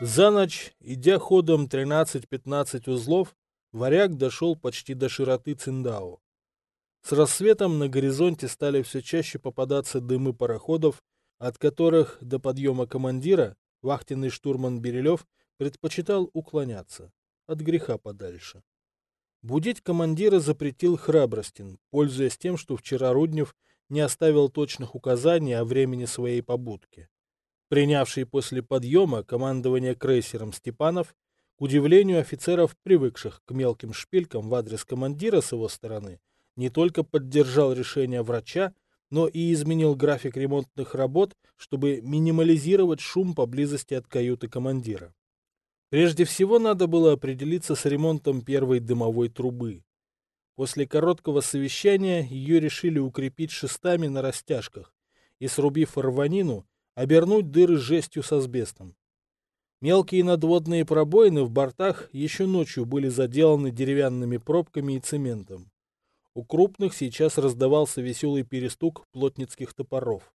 За ночь, идя ходом 13-15 узлов, варяг дошел почти до широты Циндао. С рассветом на горизонте стали все чаще попадаться дымы пароходов, от которых до подъема командира вахтенный штурман Берилев предпочитал уклоняться от греха подальше. Будить командира запретил Храбростин, пользуясь тем, что вчера Руднев не оставил точных указаний о времени своей побудки. Принявший после подъема командование крейсером Степанов, к удивлению офицеров, привыкших к мелким шпилькам в адрес командира с его стороны, не только поддержал решение врача, но и изменил график ремонтных работ, чтобы минимализировать шум поблизости от каюты командира. Прежде всего надо было определиться с ремонтом первой дымовой трубы. После короткого совещания ее решили укрепить шестами на растяжках и, срубив рванину, обернуть дыры жестью с асбестом. Мелкие надводные пробоины в бортах еще ночью были заделаны деревянными пробками и цементом. У крупных сейчас раздавался веселый перестук плотницких топоров.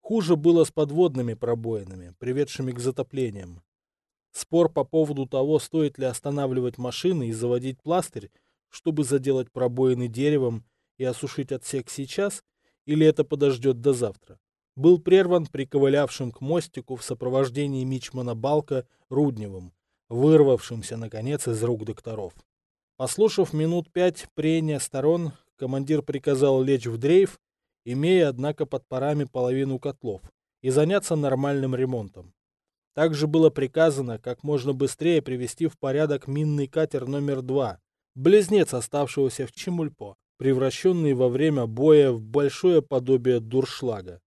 Хуже было с подводными пробоинами, приведшими к затоплениям. Спор по поводу того, стоит ли останавливать машины и заводить пластырь, чтобы заделать пробоины деревом и осушить отсек сейчас, или это подождет до завтра, был прерван приковылявшим к мостику в сопровождении мичмана Балка Рудневым, вырвавшимся, наконец, из рук докторов. Послушав минут пять прения сторон, командир приказал лечь в дрейф, имея, однако, под парами половину котлов, и заняться нормальным ремонтом. Также было приказано как можно быстрее привести в порядок минный катер номер два, близнец оставшегося в Чемульпо, превращенный во время боя в большое подобие дуршлага.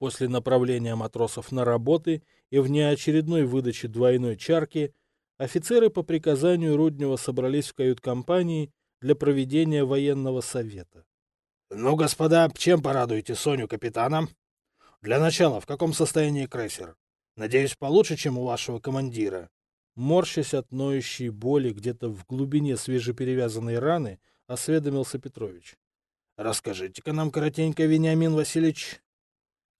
После направления матросов на работы и внеочередной выдачи двойной чарки, офицеры по приказанию Руднева собрались в кают-компании для проведения военного совета. — Ну, господа, чем порадуете Соню капитана? Для начала, в каком состоянии крейсер? Надеюсь, получше, чем у вашего командира. Морщась от ноющей боли где-то в глубине свежеперевязанной раны, осведомился Петрович. — Расскажите-ка нам коротенько, Вениамин Васильевич.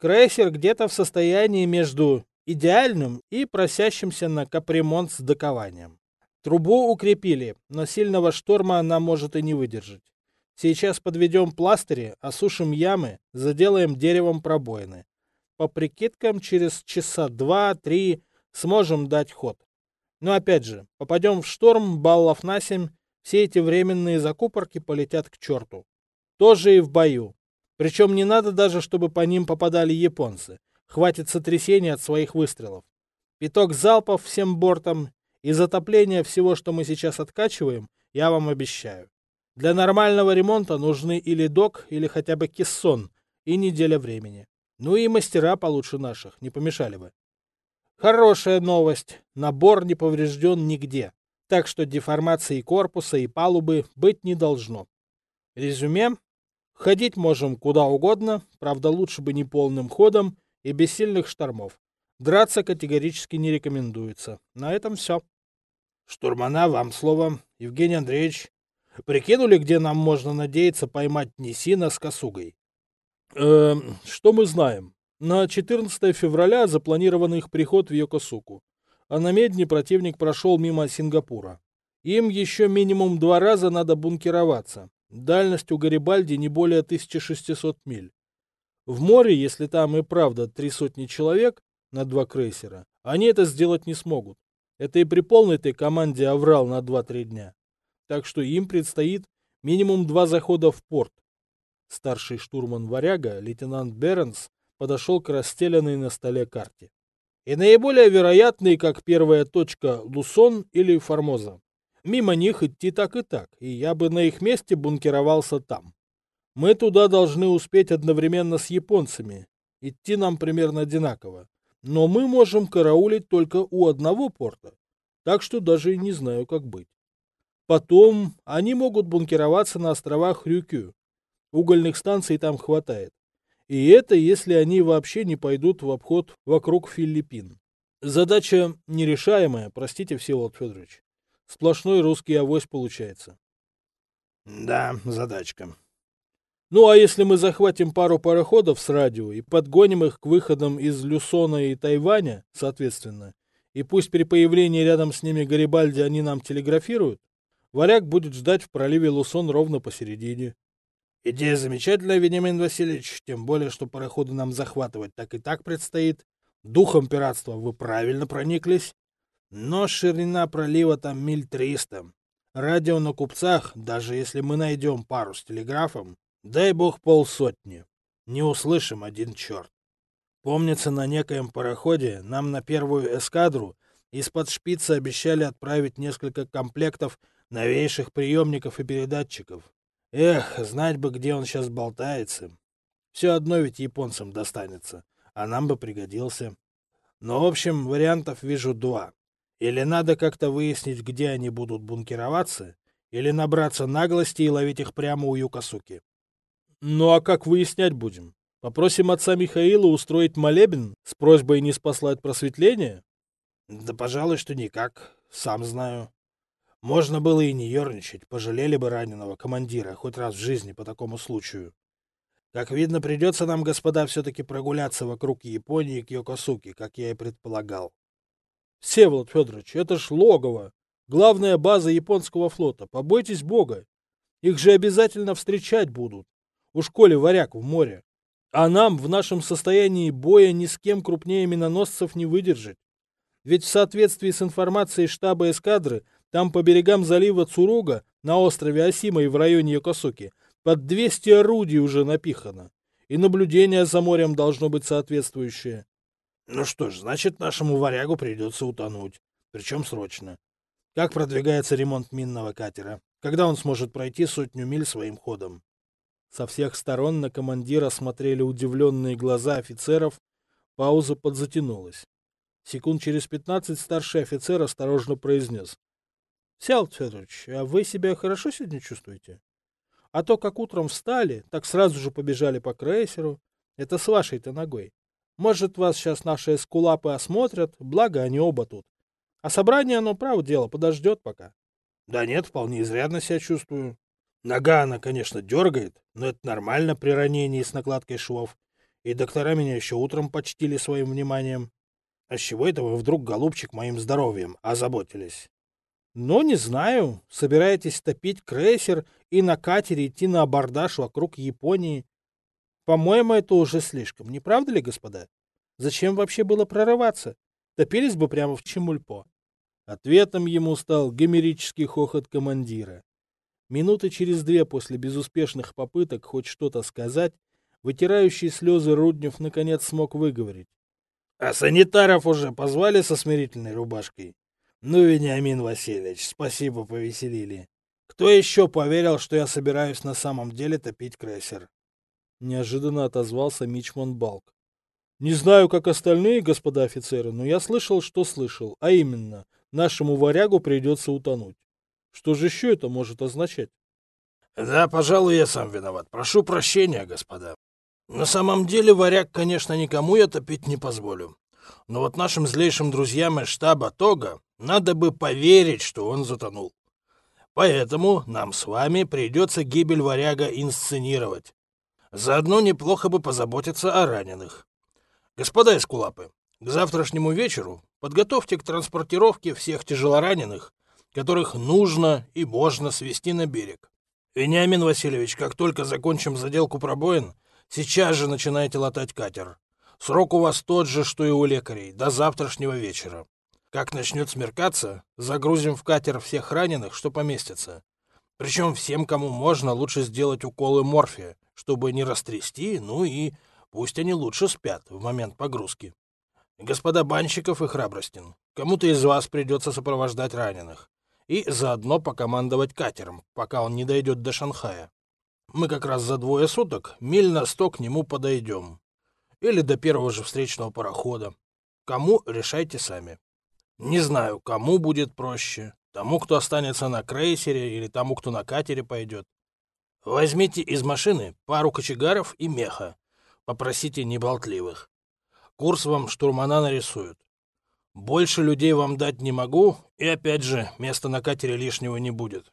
Крейсер где-то в состоянии между идеальным и просящимся на капремонт с докованием. Трубу укрепили, но сильного шторма она может и не выдержать. Сейчас подведем пластыри, осушим ямы, заделаем деревом пробоины. По прикидкам, через часа два-три сможем дать ход. Но опять же, попадем в шторм баллов на семь, все эти временные закупорки полетят к черту. Тоже и в бою. Причем не надо даже, чтобы по ним попадали японцы. Хватит сотрясения от своих выстрелов. Пяток залпов всем бортом и затопление всего, что мы сейчас откачиваем, я вам обещаю. Для нормального ремонта нужны или док, или хотя бы кессон, и неделя времени. Ну и мастера получше наших, не помешали бы. Хорошая новость. Набор не поврежден нигде. Так что деформации корпуса и палубы быть не должно. Резюме Ходить можем куда угодно, правда лучше бы не полным ходом и без сильных штормов. Драться категорически не рекомендуется. На этом все. Штурмана, вам слово. Евгений Андреевич, прикинули, где нам можно надеяться поймать Несина с косугой? Э, что мы знаем? На 14 февраля запланирован их приход в Йокосуку, а на Медне противник прошел мимо Сингапура. Им еще минимум два раза надо бункероваться, Дальность у Гарибальди не более 1600 миль. В море, если там и правда три сотни человек на два крейсера, они это сделать не смогут. Это и при полной-той команде оврал на 2-3 дня. Так что им предстоит минимум два захода в порт. Старший штурман «Варяга», лейтенант Бернс, подошел к расстеленной на столе карте. И наиболее вероятные, как первая точка, Лусон или Формоза. Мимо них идти так и так, и я бы на их месте бункеровался там. Мы туда должны успеть одновременно с японцами. Идти нам примерно одинаково. Но мы можем караулить только у одного порта. Так что даже и не знаю, как быть. Потом они могут бункероваться на островах Рюкю. Угольных станций там хватает. И это если они вообще не пойдут в обход вокруг Филиппин. Задача нерешаемая, простите, Всеволод Федорович. Сплошной русский авось получается. Да, задачка. Ну а если мы захватим пару пароходов с радио и подгоним их к выходам из Люсона и Тайваня, соответственно, и пусть при появлении рядом с ними Гарибальди они нам телеграфируют, варяг будет ждать в проливе Лусон ровно посередине. Идея замечательная, Вениамин Васильевич, тем более, что пароходы нам захватывать так и так предстоит. Духом пиратства вы правильно прониклись. Но ширина пролива там миль триста. Радио на купцах, даже если мы найдем пару с телеграфом, дай бог полсотни. Не услышим один черт. Помнится, на некоем пароходе нам на первую эскадру из-под шпица обещали отправить несколько комплектов новейших приемников и передатчиков. Эх, знать бы, где он сейчас болтается. Все одно ведь японцам достанется, а нам бы пригодился. Но, в общем, вариантов вижу два. Или надо как-то выяснить, где они будут бункероваться, или набраться наглости и ловить их прямо у Юкасуки. Ну а как выяснять будем? Попросим отца Михаила устроить молебен с просьбой не спаслать просветление? Да, пожалуй, что никак. Сам знаю. Можно было и не ерничать, пожалели бы раненого командира хоть раз в жизни по такому случаю. Как видно, придется нам, господа, все-таки прогуляться вокруг Японии к Йокосуке, как я и предполагал. Всеволод Федорович, это ж логово, главная база японского флота. Побойтесь бога. Их же обязательно встречать будут. У школе варяг в море. А нам в нашем состоянии боя ни с кем крупнее миноносцев не выдержать. Ведь в соответствии с информацией штаба эскадры там по берегам залива Цуруга, на острове Осима и в районе Йокосуки, под 200 орудий уже напихано. И наблюдение за морем должно быть соответствующее. Ну что ж, значит, нашему варягу придется утонуть. Причем срочно. Как продвигается ремонт минного катера? Когда он сможет пройти сотню миль своим ходом? Со всех сторон на командира смотрели удивленные глаза офицеров. Пауза подзатянулась. Секунд через пятнадцать старший офицер осторожно произнес. Сялт Федорович, а вы себя хорошо сегодня чувствуете? А то, как утром встали, так сразу же побежали по крейсеру. Это с вашей-то ногой. Может, вас сейчас наши эскулапы осмотрят, благо они оба тут. А собрание, оно, право дело, подождет пока. Да нет, вполне изрядно себя чувствую. Нога она, конечно, дергает, но это нормально при ранении с накладкой швов. И доктора меня еще утром почтили своим вниманием. А с чего это вы вдруг, голубчик, моим здоровьем озаботились? Ну, не знаю. Собираетесь топить крейсер и на катере идти на абордаж вокруг Японии. По-моему, это уже слишком, не правда ли, господа? Зачем вообще было прорываться? Топились бы прямо в Чемульпо. Ответом ему стал гомерический хохот командира. Минуты через две после безуспешных попыток хоть что-то сказать, вытирающий слезы Руднев наконец смог выговорить. — А санитаров уже позвали со смирительной рубашкой? Ну, Вениамин Васильевич, спасибо, повеселили. Кто еще поверил, что я собираюсь на самом деле топить крейсер? Неожиданно отозвался Мичман Балк. Не знаю, как остальные, господа офицеры, но я слышал, что слышал, а именно, нашему варягу придется утонуть. Что же еще это может означать? Да, пожалуй, я сам виноват. Прошу прощения, господа. На самом деле варяг, конечно, никому я топить не позволю. Но вот нашим злейшим друзьям из штаба Тога надо бы поверить, что он затонул. Поэтому нам с вами придется гибель варяга инсценировать. Заодно неплохо бы позаботиться о раненых. Господа эскулапы, к завтрашнему вечеру подготовьте к транспортировке всех тяжелораненых, которых нужно и можно свести на берег. Вениамин Васильевич, как только закончим заделку пробоин, сейчас же начинайте латать катер. Срок у вас тот же, что и у лекарей, до завтрашнего вечера. Как начнет смеркаться, загрузим в катер всех раненых, что поместится. Причем всем, кому можно, лучше сделать уколы морфия, чтобы не растрясти, ну и пусть они лучше спят в момент погрузки. Господа Банщиков и Храбростин, кому-то из вас придется сопровождать раненых и заодно покомандовать катером, пока он не дойдет до Шанхая. Мы как раз за двое суток миль на сто к нему подойдем. Или до первого же встречного парохода. Кому решайте сами. Не знаю, кому будет проще. Тому, кто останется на крейсере, или тому, кто на катере пойдет. Возьмите из машины пару кочегаров и меха. Попросите неболтливых. Курс вам штурмана нарисуют. Больше людей вам дать не могу, и опять же, места на катере лишнего не будет.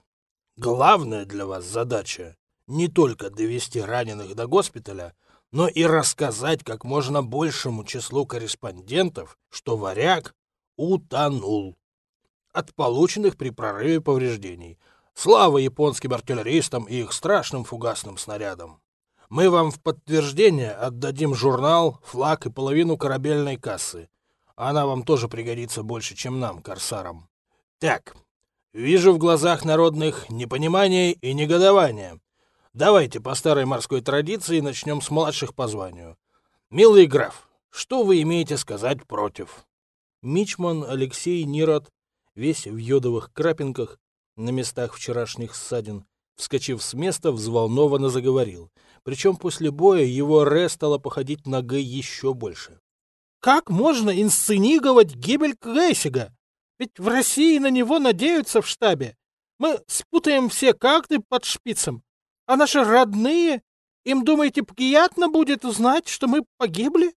Главная для вас задача не только довести раненых до госпиталя, но и рассказать как можно большему числу корреспондентов, что варяг утонул. От полученных при прорыве повреждений. Слава японским артиллеристам и их страшным фугасным снарядам. Мы вам в подтверждение отдадим журнал, флаг и половину корабельной кассы. Она вам тоже пригодится больше, чем нам, корсарам. Так, вижу в глазах народных непонимание и негодование. Давайте по старой морской традиции начнем с младших по званию. Милый граф, что вы имеете сказать против? Мичман Алексей Нирот, весь в йодовых крапинках, на местах вчерашних ссадин, вскочив с места, взволнованно заговорил. Причем после боя его Ре стало походить на Г еще больше. «Как можно инсценировать гибель Крейсига? Ведь в России на него надеются в штабе. Мы спутаем все карты под шпицем. А наши родные, им, думаете, приятно будет узнать, что мы погибли?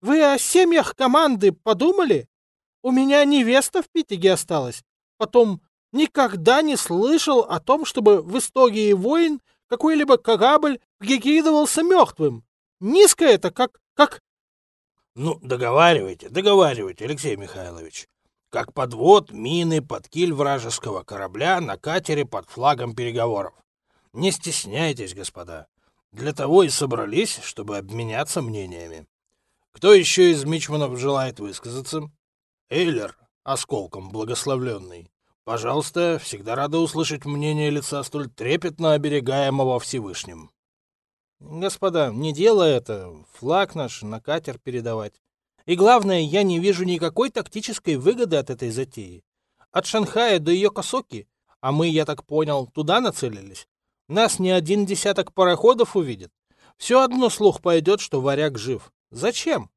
Вы о семьях команды подумали? У меня невеста в Питеге осталась. Потом никогда не слышал о том, чтобы в истории войн какой-либо корабль прикидывался мертвым. Низко это, как... как... Ну, договаривайте, договаривайте, Алексей Михайлович. Как подвод мины под киль вражеского корабля на катере под флагом переговоров. Не стесняйтесь, господа. Для того и собрались, чтобы обменяться мнениями. Кто еще из мичманов желает высказаться? Эйлер, осколком благословленный. Пожалуйста, всегда рада услышать мнение лица столь трепетно оберегаемого Всевышним. Господа, не дело это, флаг наш на катер передавать. И главное, я не вижу никакой тактической выгоды от этой затеи. От Шанхая до ее Косоки, а мы, я так понял, туда нацелились, нас не один десяток пароходов увидит. Все одно слух пойдет, что варяг жив. Зачем?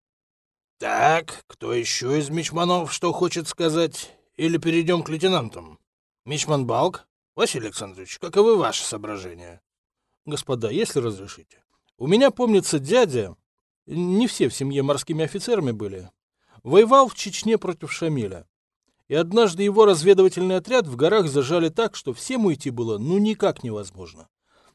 Так, кто еще из мичманов что хочет сказать? Или перейдем к лейтенантам? Мичман Балк? Василий Александрович, каковы ваши соображения? Господа, если разрешите. У меня, помнится, дядя, не все в семье морскими офицерами были, воевал в Чечне против Шамиля и однажды его разведывательный отряд в горах зажали так, что всем уйти было ну никак невозможно.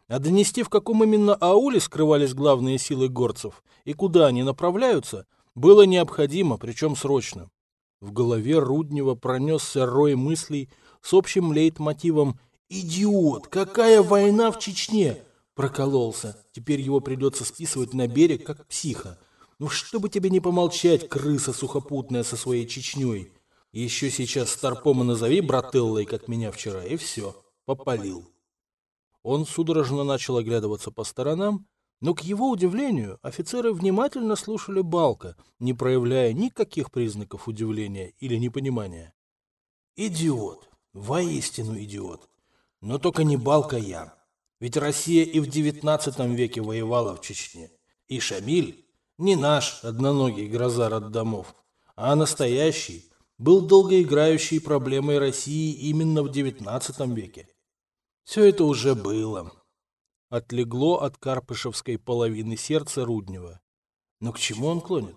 А донести, в каком именно ауле скрывались главные силы горцев и куда они направляются, было необходимо, причем срочно. В голове Руднева пронесся рой мыслей с общим лейтмотивом «Идиот! Какая война в Чечне!» Прокололся. Теперь его придется списывать на берег, как психа. Ну, чтобы тебе не помолчать, крыса сухопутная со своей Чечней. Еще сейчас Старпома назови брателлой, как меня вчера, и все, попалил. Он судорожно начал оглядываться по сторонам, но, к его удивлению, офицеры внимательно слушали Балка, не проявляя никаких признаков удивления или непонимания. «Идиот! Воистину идиот! Но только не Балка я. Ведь Россия и в девятнадцатом веке воевала в Чечне. И Шамиль не наш одноногий гроза от домов, а настоящий, был долгоиграющей проблемой России именно в XIX веке. Все это уже было. Отлегло от карпышевской половины сердца Руднева. Но к чему он клонит?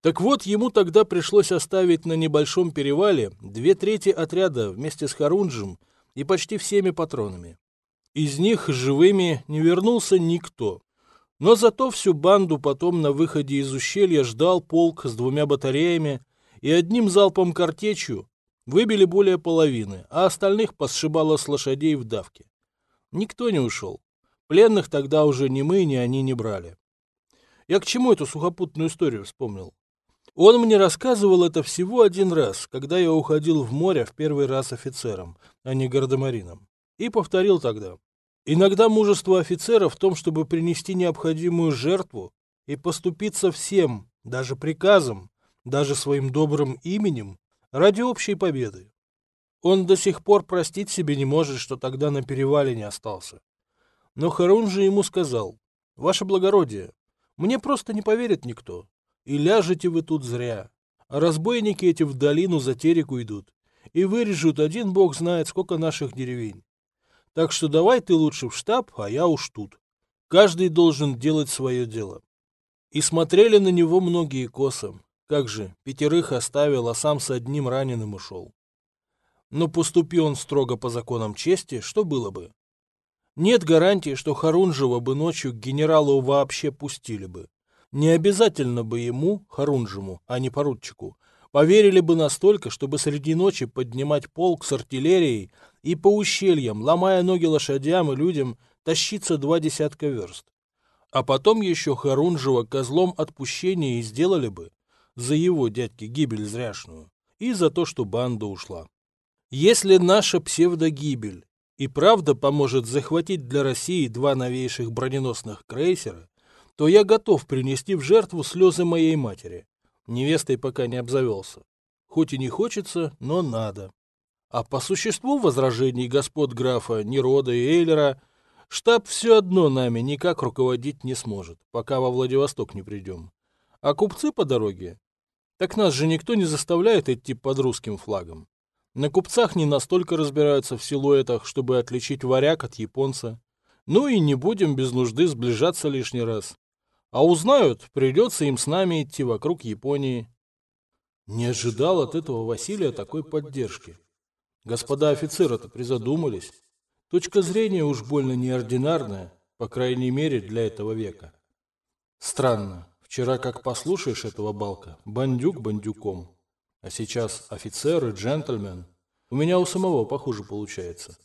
Так вот, ему тогда пришлось оставить на небольшом перевале две трети отряда вместе с Харунжем и почти всеми патронами. Из них живыми не вернулся никто. Но зато всю банду потом на выходе из ущелья ждал полк с двумя батареями, и одним залпом картечью выбили более половины, а остальных посшибало с лошадей в давке. Никто не ушел. Пленных тогда уже ни мы, ни они не брали. Я к чему эту сухопутную историю вспомнил? Он мне рассказывал это всего один раз, когда я уходил в море в первый раз офицером, а не гардемарином. И повторил тогда. Иногда мужество офицера в том, чтобы принести необходимую жертву и поступиться всем, даже приказом, даже своим добрым именем, ради общей победы. Он до сих пор простить себе не может, что тогда на перевале не остался. Но Харун же ему сказал, «Ваше благородие, мне просто не поверит никто, и ляжете вы тут зря, а разбойники эти в долину за тереку идут, и вырежут один бог знает сколько наших деревень. Так что давай ты лучше в штаб, а я уж тут. Каждый должен делать свое дело». И смотрели на него многие косо, как же, пятерых оставил, а сам с одним раненым ушел. Но поступи он строго по законам чести, что было бы? Нет гарантии, что Харунжева бы ночью к генералу вообще пустили бы. Не обязательно бы ему, Харунжему, а не поручику, Поверили бы настолько, чтобы среди ночи поднимать полк с артиллерией и по ущельям, ломая ноги лошадям и людям, тащиться два десятка верст. А потом еще Харунжева козлом отпущения и сделали бы за его дядьки гибель зряшную и за то, что банда ушла. Если наша псевдогибель и правда поможет захватить для России два новейших броненосных крейсера, то я готов принести в жертву слезы моей матери. Невестой пока не обзавелся. Хоть и не хочется, но надо. А по существу возражений господ графа Нерода и Эйлера штаб все одно нами никак руководить не сможет, пока во Владивосток не придем. А купцы по дороге? Так нас же никто не заставляет идти под русским флагом. На купцах не настолько разбираются в силуэтах, чтобы отличить варяг от японца. Ну и не будем без нужды сближаться лишний раз. А узнают, придется им с нами идти вокруг Японии. Не ожидал от этого Василия такой поддержки. Господа офицеры-то призадумались. Точка зрения уж больно неординарная, по крайней мере для этого века. Странно, вчера как послушаешь этого балка, бандюк бандюком, а сейчас офицер и джентльмен. У меня у самого похуже получается.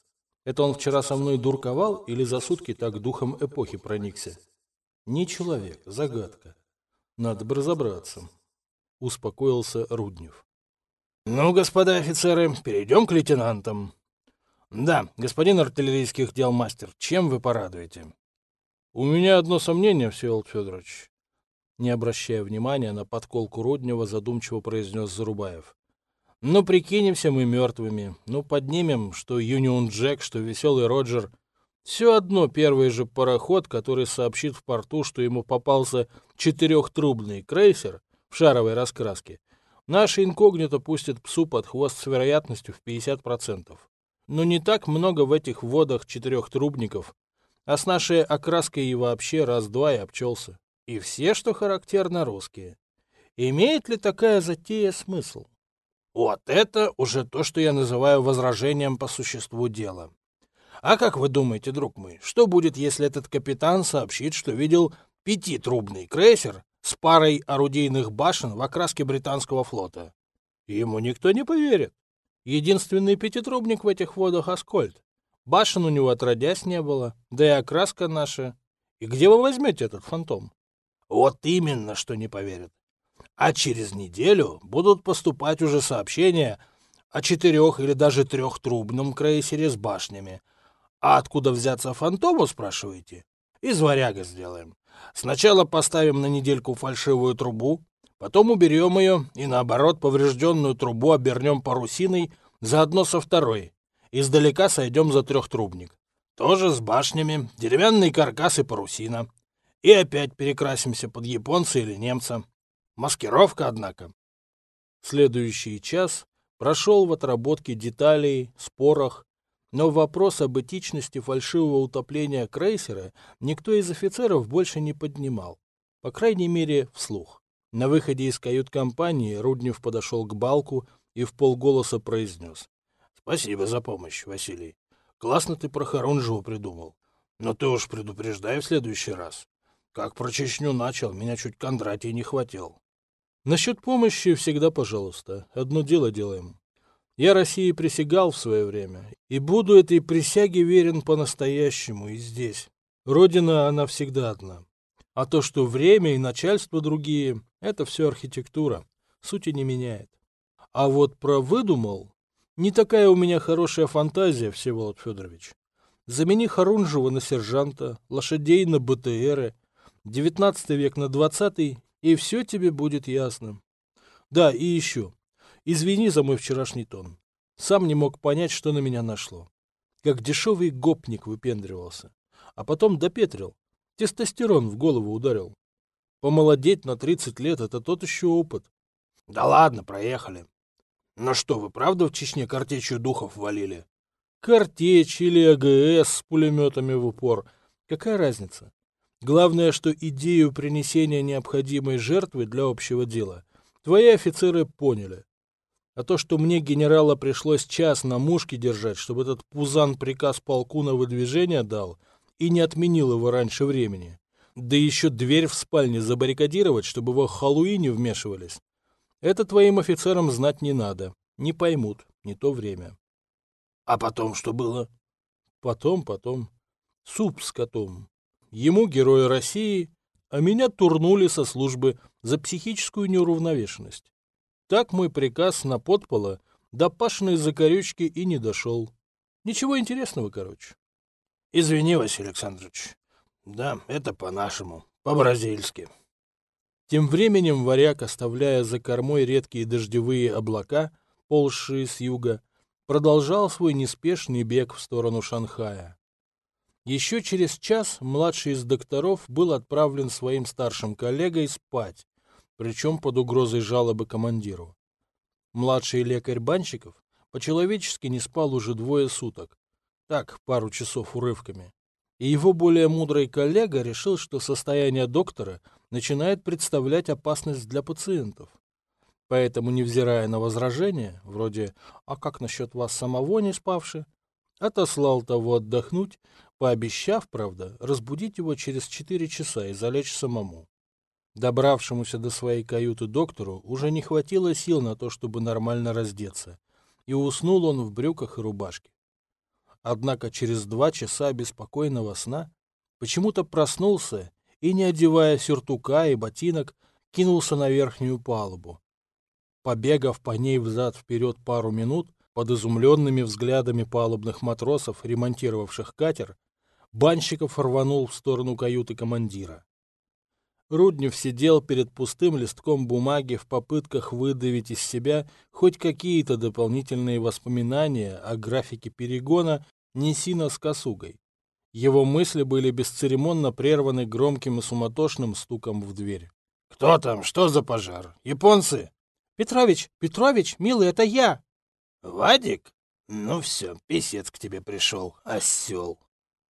Это он вчера со мной дурковал или за сутки так духом эпохи проникся? Не человек, загадка. Надо бы разобраться. Успокоился Руднев. Ну, господа офицеры, перейдем к лейтенантам. Да, господин артиллерийских дел мастер, чем вы порадуете? У меня одно сомнение, Всеволод Федорович. Не обращая внимания на подколку Руднева, задумчиво произнес Зарубаев. Ну, прикинемся мы мертвыми. Ну, поднимем, что Юнион Джек, что Веселый Роджер — все одно первый же пароход, который сообщит в порту, что ему попался четырехтрубный крейсер в шаровой раскраске, наш инкогнито пустит псу под хвост с вероятностью в 50%. Но не так много в этих водах четырехтрубников, а с нашей окраской и вообще раз-два и обчелся. И все, что характерно, русские. Имеет ли такая затея смысл? Вот это уже то, что я называю возражением по существу дела. А как вы думаете, друг мой, что будет, если этот капитан сообщит, что видел пятитрубный крейсер с парой орудийных башен в окраске британского флота? Ему никто не поверит. Единственный пятитрубник в этих водах — Аскольд. Башен у него отродясь не было, да и окраска наша. И где вы возьмете этот фантом? Вот именно, что не поверят. А через неделю будут поступать уже сообщения о четырех или даже трехтрубном крейсере с башнями, а откуда взяться фантому, спрашиваете? Из варяга сделаем. Сначала поставим на недельку фальшивую трубу, потом уберем ее и, наоборот, поврежденную трубу обернем парусиной заодно со второй. Издалека сойдем за трехтрубник. Тоже с башнями, деревянный каркас и парусина. И опять перекрасимся под японца или немца. Маскировка, однако. Следующий час прошел в отработке деталей, спорах но вопрос об этичности фальшивого утопления крейсера никто из офицеров больше не поднимал. По крайней мере, вслух. На выходе из кают-компании Руднев подошел к Балку и в полголоса произнес. «Спасибо за помощь, Василий. Классно ты про Харунжеву придумал. Но ты уж предупреждай в следующий раз. Как про Чечню начал, меня чуть Кондратий не хватил». «Насчет помощи всегда пожалуйста. Одно дело делаем. Я России присягал в свое время, и буду этой присяге верен по-настоящему и здесь. Родина, она всегда одна. А то, что время и начальство другие, это все архитектура, сути не меняет. А вот про выдумал, не такая у меня хорошая фантазия, Всеволод Федорович. Замени Харунжева на сержанта, лошадей на БТРы, девятнадцатый век на двадцатый, и все тебе будет ясно. Да, и еще. Извини за мой вчерашний тон. Сам не мог понять, что на меня нашло. Как дешевый гопник выпендривался. А потом допетрил. Тестостерон в голову ударил. Помолодеть на 30 лет — это тот еще опыт. Да ладно, проехали. Ну что, вы правда в Чечне картечью духов валили? Картечь или АГС с пулеметами в упор. Какая разница? Главное, что идею принесения необходимой жертвы для общего дела твои офицеры поняли. А то, что мне генерала пришлось час на мушке держать, чтобы этот пузан приказ полку на выдвижение дал и не отменил его раньше времени. Да еще дверь в спальне забаррикадировать, чтобы во халуи не вмешивались. Это твоим офицерам знать не надо. Не поймут, не то время. А потом что было? Потом, потом. Суп с котом. Ему герои России, а меня турнули со службы за психическую неуравновешенность. Так мой приказ на подпола до пашной закорючки и не дошел. Ничего интересного, короче. Извини, Василий Александрович. Да, это по-нашему, по-бразильски. Тем временем варяг, оставляя за кормой редкие дождевые облака, ползшие с юга, продолжал свой неспешный бег в сторону Шанхая. Еще через час младший из докторов был отправлен своим старшим коллегой спать, причем под угрозой жалобы командиру. Младший лекарь Банщиков по-человечески не спал уже двое суток, так, пару часов урывками. И его более мудрый коллега решил, что состояние доктора начинает представлять опасность для пациентов. Поэтому, невзирая на возражения, вроде «А как насчет вас самого не спавши?», отослал того отдохнуть, пообещав, правда, разбудить его через четыре часа и залечь самому. Добравшемуся до своей каюты доктору уже не хватило сил на то, чтобы нормально раздеться, и уснул он в брюках и рубашке. Однако через два часа беспокойного сна почему-то проснулся и, не одевая сюртука и ботинок, кинулся на верхнюю палубу. Побегав по ней взад-вперед пару минут, под изумленными взглядами палубных матросов, ремонтировавших катер, Банщиков рванул в сторону каюты командира. Руднев сидел перед пустым листком бумаги в попытках выдавить из себя хоть какие-то дополнительные воспоминания о графике перегона Несина с косугой. Его мысли были бесцеремонно прерваны громким и суматошным стуком в дверь. «Кто там? Что за пожар? Японцы?» «Петрович! Петрович, милый, это я!» «Вадик? Ну все, писец к тебе пришел, осел!»